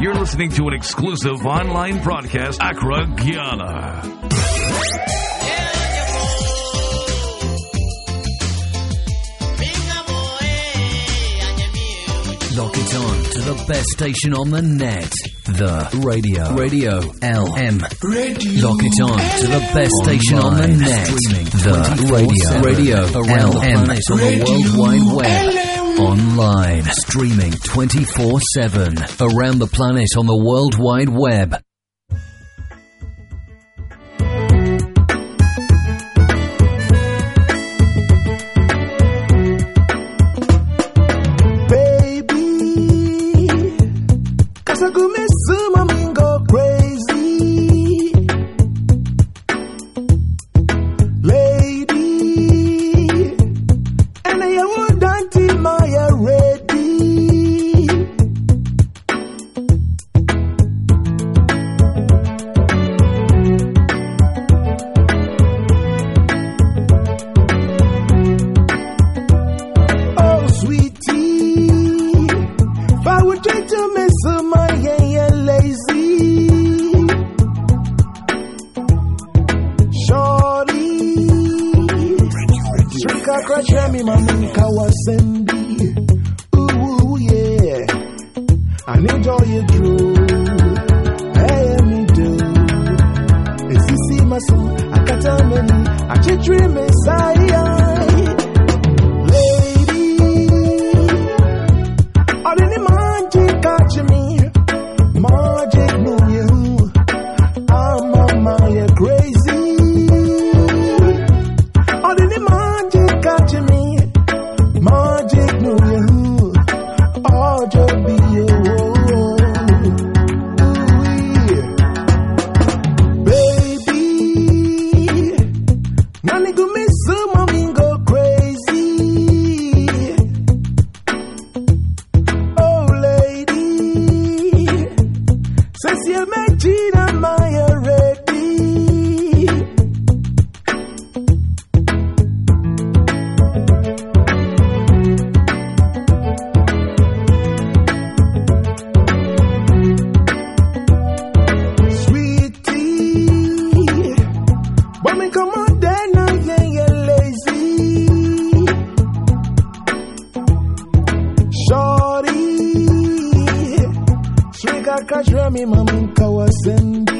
You're listening to an exclusive online broadcast, Accra, Ghana. Lock it on to the best station on the net. The radio. Radio LM. Radio Lock it on to the best station on the net. Streaming the radio. Radio LM. On the World Wide Web. Online. Streaming 24 7. Around the planet on the World Wide Web. A crush, me, mommy, kawasendi. Ooh, yeah. I need all you do. Hey, me do. Is see my son? I I catch me, mama, kawasendi.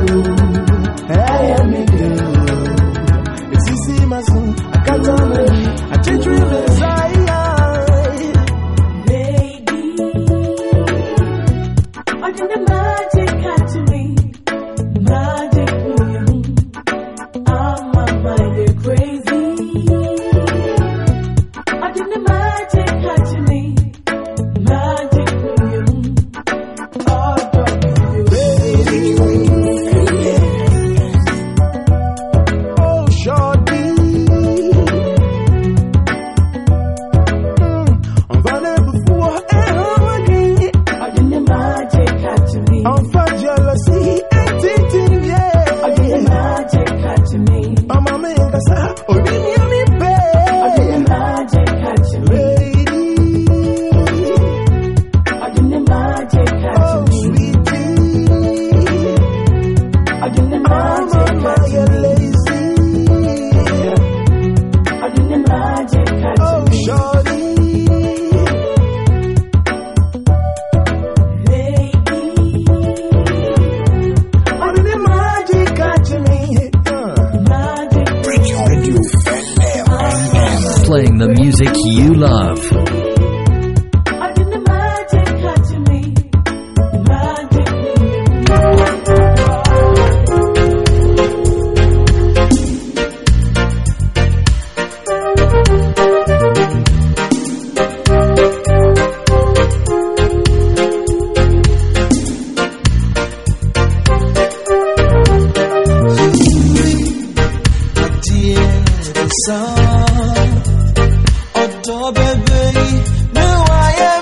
Hoy playing the music you love. to bebeli była je